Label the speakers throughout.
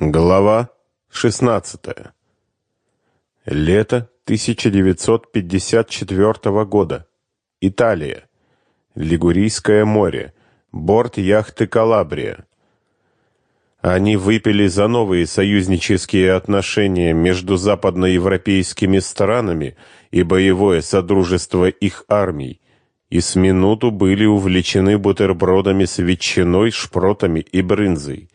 Speaker 1: Глава 16. Лето 1954 года. Италия. Лигурийское море. Борт яхты «Калабрия». Они выпили за новые союзнические отношения между западноевропейскими странами и боевое содружество их армий, и с минуту были увлечены бутербродами с ветчиной, шпротами и брынзой.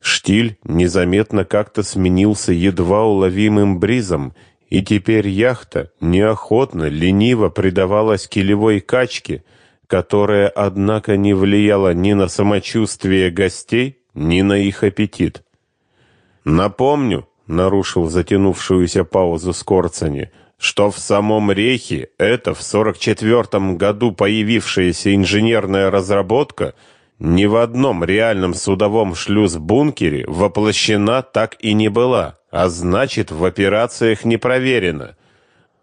Speaker 1: Штиль незаметно как-то сменился едва уловимым бризом, и теперь яхта неохотно, лениво предавалась килевой качке, которая, однако, не влияла ни на самочувствие гостей, ни на их аппетит. «Напомню», — нарушил затянувшуюся паузу Скорцени, что в самом Рейхе эта в 44 году появившаяся инженерная разработка — ни в одном реальном судовом шлюз-бункере воплощена так и не была, а значит, в операциях не проверена.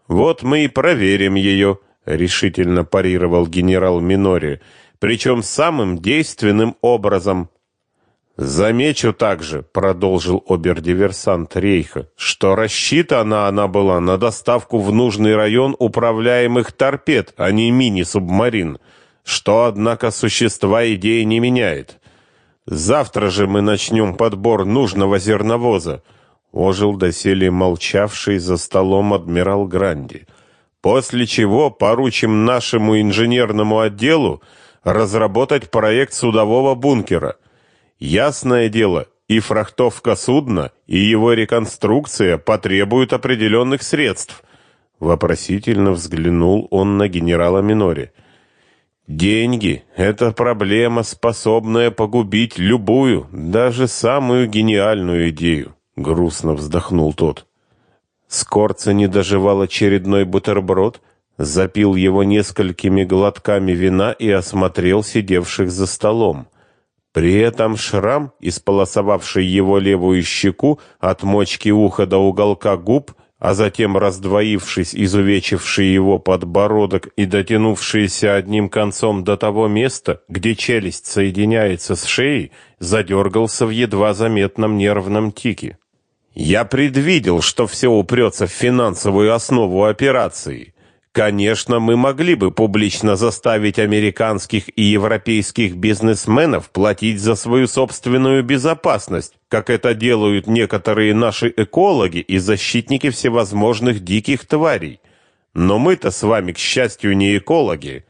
Speaker 1: Вот мы и проверим ее, решительно парировал генерал Минори, причем самым действенным образом. Замечу также, продолжил обер-диверсант Рейха, что рассчитана она была на доставку в нужный район управляемых торпед, а не мини-субмарин что, однако, существа идеи не меняет. Завтра же мы начнем подбор нужного зерновоза, ожил доселе молчавший за столом адмирал Гранди. После чего поручим нашему инженерному отделу разработать проект судового бункера. Ясное дело, и фрахтовка судна, и его реконструкция потребуют определенных средств. Вопросительно взглянул он на генерала Минори. Деньги — это проблема, способная погубить любую, даже самую гениальную идею, — грустно вздохнул тот. Скорца не доживал очередной бутерброд, запил его несколькими глотками вина и осмотрел сидевших за столом. При этом шрам, исполосовавший его левую щеку от мочки уха до уголка губ, а затем раздвоившись, изувечивший его подбородок и дотянувшийся одним концом до того места, где челюсть соединяется с шеей, задергался в едва заметном нервном тике. Я предвидел, что все упрется в финансовую основу операции. Конечно, мы могли бы публично заставить американских и европейских бизнесменов платить за свою собственную безопасность, как это делают некоторые наши экологи и защитники всевозможных диких тварей. Но мы-то с вами, к счастью, не экологи.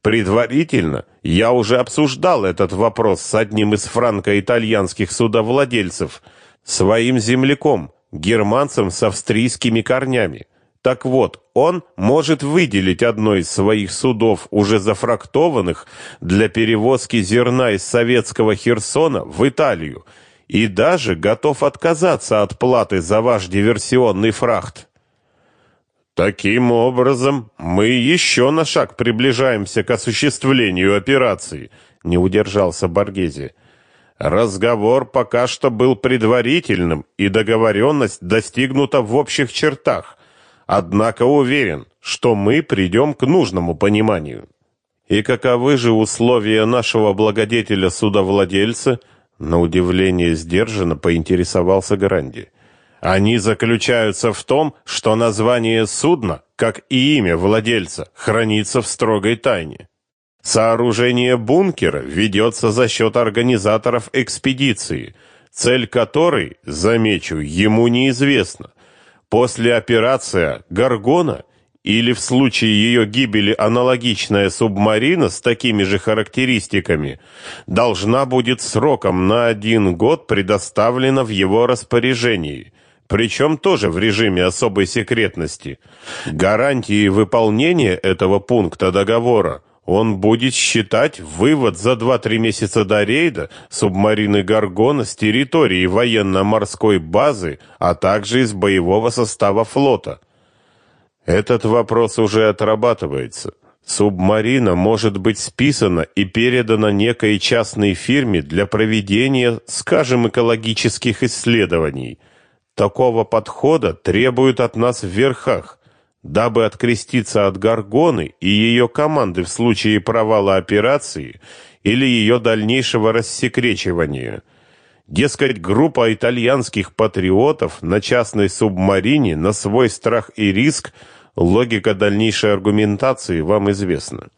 Speaker 1: Предварительно я уже обсуждал этот вопрос с одним из франко-итальянских судовладельцев, своим земляком, германцем с австрийскими корнями. Так вот, он может выделить одно из своих судов, уже зафрактованных, для перевозки зерна из советского Херсона в Италию, и даже готов отказаться от платы за ваш диверсионный фрахт. Таким образом, мы еще на шаг приближаемся к осуществлению операции, не удержался Боргези. Разговор пока что был предварительным, и договоренность достигнута в общих чертах. Однако уверен, что мы придем к нужному пониманию. И каковы же условия нашего благодетеля-судовладельца? На удивление сдержанно поинтересовался Гранди. Они заключаются в том, что название судна, как и имя владельца, хранится в строгой тайне. Сооружение бункера ведется за счет организаторов экспедиции, цель которой, замечу, ему неизвестна. После операции «Гаргона» или в случае ее гибели аналогичная субмарина с такими же характеристиками должна будет сроком на один год предоставлена в его распоряжении, причем тоже в режиме особой секретности. Гарантией выполнения этого пункта договора он будет считать вывод за 2-3 месяца до рейда субмарины «Гаргона» с территории военно-морской базы, а также из боевого состава флота. Этот вопрос уже отрабатывается. Субмарина может быть списана и передана некой частной фирме для проведения, скажем, экологических исследований. Такого подхода требуют от нас в верхах дабы откреститься от Гаргоны и ее команды в случае провала операции или ее дальнейшего рассекречивания. Дескать, группа итальянских патриотов на частной субмарине на свой страх и риск, логика дальнейшей аргументации вам известна.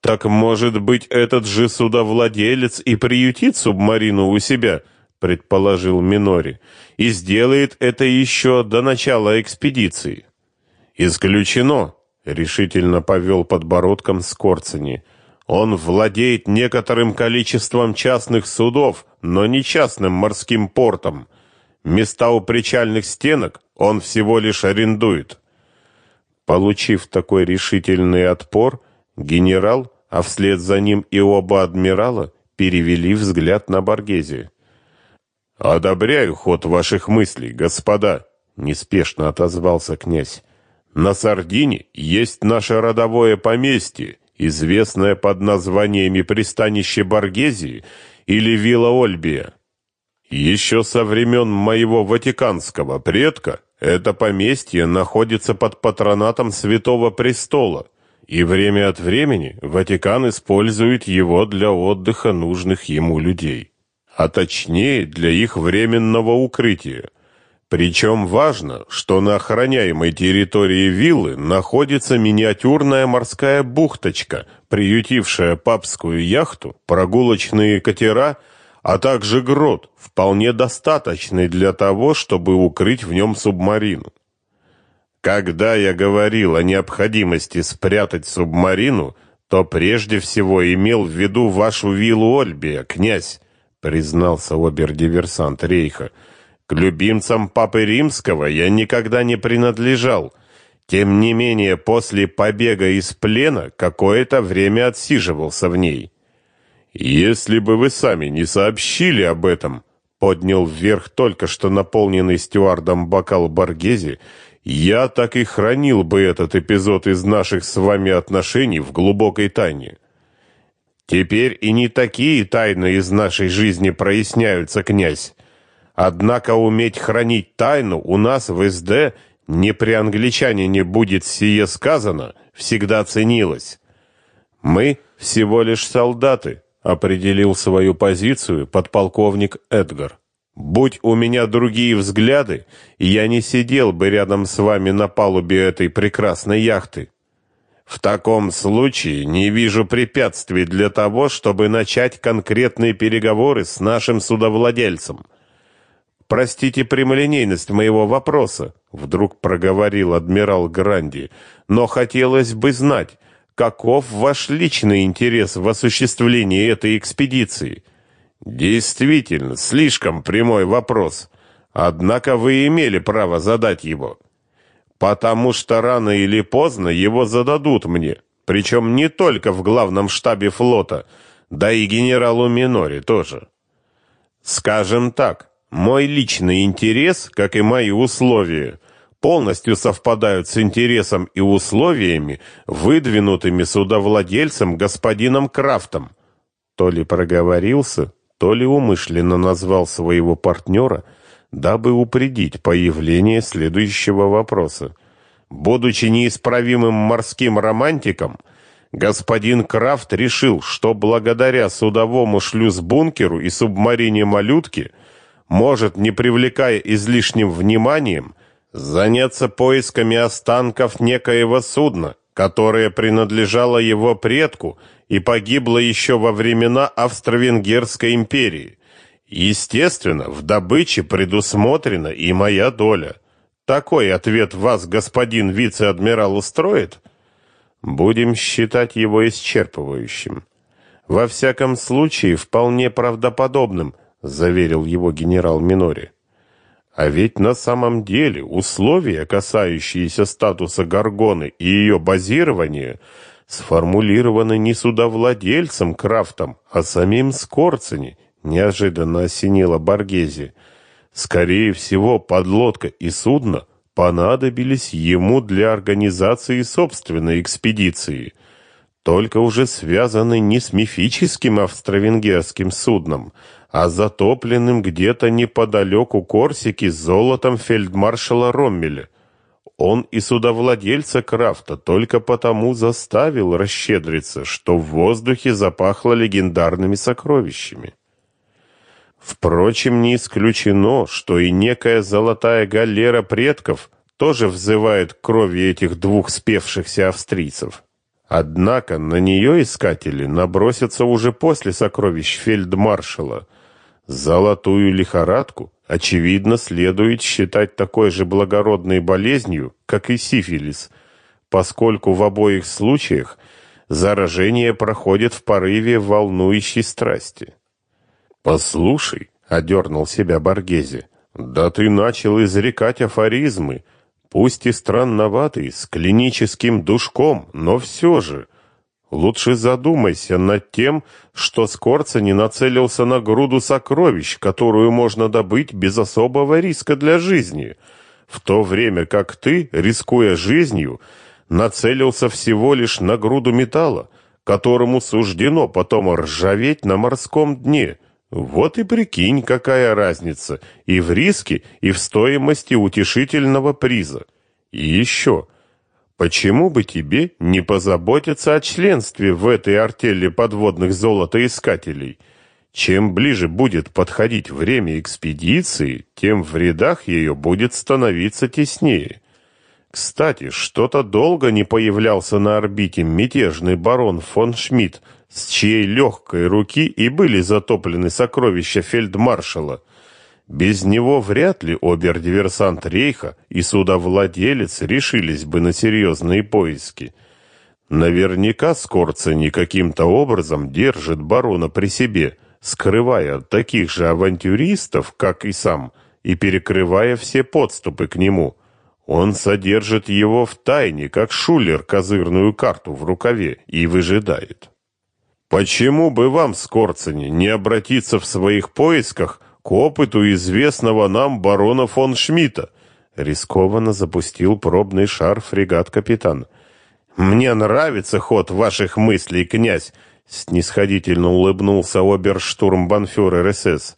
Speaker 1: Так, может быть, этот же судовладелец и приютит субмарину у себя, предположил Минори, и сделает это еще до начала экспедиции. Исключено, решительно повел подбородком Скорцени. Он владеет некоторым количеством частных судов, но не частным морским портом. Места у причальных стенок он всего лишь арендует. Получив такой решительный отпор, генерал, а вслед за ним и оба адмирала перевели взгляд на Боргезе. «Одобряю ход ваших мыслей, господа», — неспешно отозвался князь. «На Сардине есть наше родовое поместье, известное под названиями пристанище Боргезии или Вилла Ольбия. Еще со времен моего ватиканского предка это поместье находится под патронатом Святого Престола, и время от времени Ватикан использует его для отдыха нужных ему людей, а точнее для их временного укрытия. Причем важно, что на охраняемой территории виллы находится миниатюрная морская бухточка, приютившая папскую яхту, прогулочные катера, а также грот, вполне достаточный для того, чтобы укрыть в нем субмарину. Когда я говорил о необходимости спрятать субмарину, то прежде всего имел в виду вашу виллу Ольбия, князь, признался обер-диверсант Рейха. К любимцам Папы Римского я никогда не принадлежал. Тем не менее, после побега из плена какое-то время отсиживался в ней. Если бы вы сами не сообщили об этом, поднял вверх только что наполненный стюардом бокал Боргези, я так и хранил бы этот эпизод из наших с вами отношений в глубокой тайне. Теперь и не такие тайны из нашей жизни проясняются, князь. Однако уметь хранить тайну у нас в СД не при англичанине будет сие сказано, всегда ценилось. Мы всего лишь солдаты, определил свою позицию подполковник Эдгар. Будь у меня другие взгляды, я не сидел бы рядом с вами на палубе этой прекрасной яхты. В таком случае не вижу препятствий для того, чтобы начать конкретные переговоры с нашим судовладельцем. Простите прямолинейность моего вопроса, вдруг проговорил адмирал Гранди, но хотелось бы знать, каков ваш личный интерес в осуществлении этой экспедиции? Действительно, слишком прямой вопрос. Однако вы имели право задать его. Потому что рано или поздно его зададут мне, причем не только в главном штабе флота, да и генералу Минори тоже. Скажем так, мой личный интерес, как и мои условия, полностью совпадают с интересом и условиями, выдвинутыми судовладельцем господином Крафтом. То ли проговорился, то ли умышленно назвал своего партнера, дабы упредить появление следующего вопроса. Будучи неисправимым морским романтиком, господин Крафт решил, что благодаря судовому шлюз-бункеру и субмарине «Малютки» может, не привлекая излишним вниманием, заняться поисками останков некоего судна, которое принадлежало его предку и погибло еще во времена Австро-Венгерской империи. Естественно, в добыче предусмотрена и моя доля. Такой ответ вас, господин вице-адмирал, устроит? Будем считать его исчерпывающим. Во всяком случае, вполне правдоподобным – заверил его генерал Минори. А ведь на самом деле условия, касающиеся статуса Гаргоны и ее базирования, сформулированы не судовладельцем Крафтом, а самим Скорцени, неожиданно осенило Боргези. Скорее всего, подлодка и судно понадобились ему для организации собственной экспедиции, только уже связаны не с мифическим австро-венгерским судном, а затопленным где-то неподалеку Корсики золотом фельдмаршала Роммеля. Он и судовладельца Крафта только потому заставил расщедриться, что в воздухе запахло легендарными сокровищами. Впрочем, не исключено, что и некая золотая галера предков тоже взывает к крови этих двух спевшихся австрийцев. Однако на нее искатели набросятся уже после сокровищ фельдмаршала. Золотую лихорадку, очевидно, следует считать такой же благородной болезнью, как и сифилис, поскольку в обоих случаях заражение проходит в порыве волнующей страсти. «Послушай», — одернул себя Боргезе, — «да ты начал изрекать афоризмы, — Пусть и странноватый, с клиническим душком, но все же. Лучше задумайся над тем, что Скорца не нацелился на груду сокровищ, которую можно добыть без особого риска для жизни, в то время как ты, рискуя жизнью, нацелился всего лишь на груду металла, которому суждено потом ржаветь на морском дне – вот и прикинь, какая разница и в риске, и в стоимости утешительного приза. И еще, почему бы тебе не позаботиться о членстве в этой артели подводных золотоискателей? Чем ближе будет подходить время экспедиции, тем в рядах ее будет становиться теснее. Кстати, что-то долго не появлялся на орбите мятежный барон фон Шмидт, с чьей легкой руки и были затоплены сокровища фельдмаршала. Без него вряд ли обер-диверсант Рейха и судовладелец решились бы на серьезные поиски. Наверняка Скорцени каким-то образом держит барона при себе, скрывая таких же авантюристов, как и сам, и перекрывая все подступы к нему. Он содержит его в тайне, как шулер козырную карту в рукаве, и выжидает. Почему бы вам, Скорцени, не обратиться в своих поисках к опыту известного нам барона фон Шмидта? Рискованно запустил пробный шар фрегат-капитан. Мне нравится ход ваших мыслей, князь, снисходительно улыбнулся оберштурмбанфюрер СС.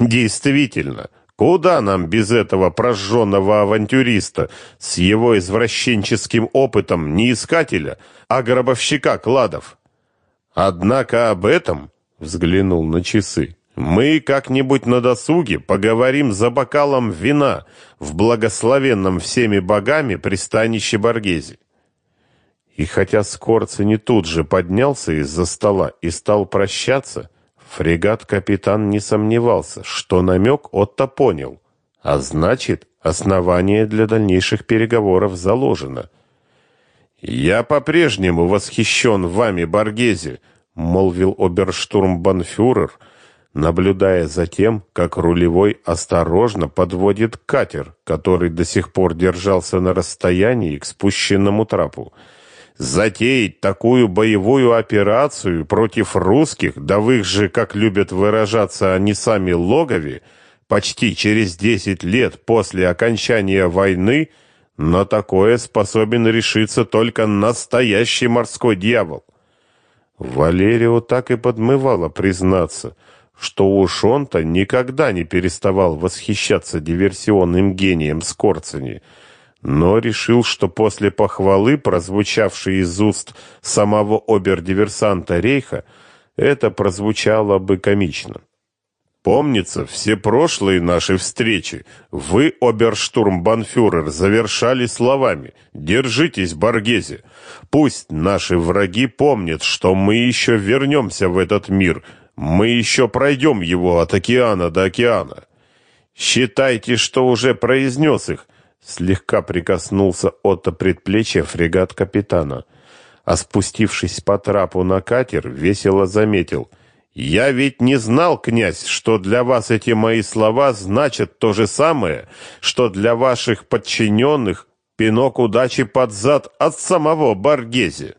Speaker 1: Действительно, куда нам без этого прожженного авантюриста с его извращенческим опытом не искателя, а гробовщика кладов? Однако об этом, взглянул на часы, мы как-нибудь на досуге поговорим за бокалом вина в благословенном всеми богами пристанище Боргези. И хотя Скорци не тут же поднялся из-за стола и стал прощаться, фрегат-капитан не сомневался, что намек Отто понял, а значит, основание для дальнейших переговоров заложено — «Я по-прежнему восхищен вами, Боргезе», — молвил оберштурмбанфюрер, наблюдая за тем, как рулевой осторожно подводит катер, который до сих пор держался на расстоянии к спущенному трапу. Затеять такую боевую операцию против русских, да в их же, как любят выражаться они сами, логове, почти через десять лет после окончания войны — на такое способен решиться только настоящий морской дьявол. Валерию так и подмывало признаться, что уж он-то никогда не переставал восхищаться диверсионным гением Скорцени, но решил, что после похвалы, прозвучавшей из уст самого обер-диверсанта Рейха, это прозвучало бы комично. Помнится, все прошлые наши встречи вы, оберштурмбанфюрер, завершали словами «Держитесь, Боргезе! Пусть наши враги помнят, что мы еще вернемся в этот мир, мы еще пройдем его от океана до океана». Считайте, что уже произнес их, слегка прикоснулся Отто предплечья фрегат капитана. А спустившись по трапу на катер, весело заметил — я ведь не знал, князь, что для вас эти мои слова значат то же самое, что для ваших подчиненных пинок удачи под зад от самого Баргези.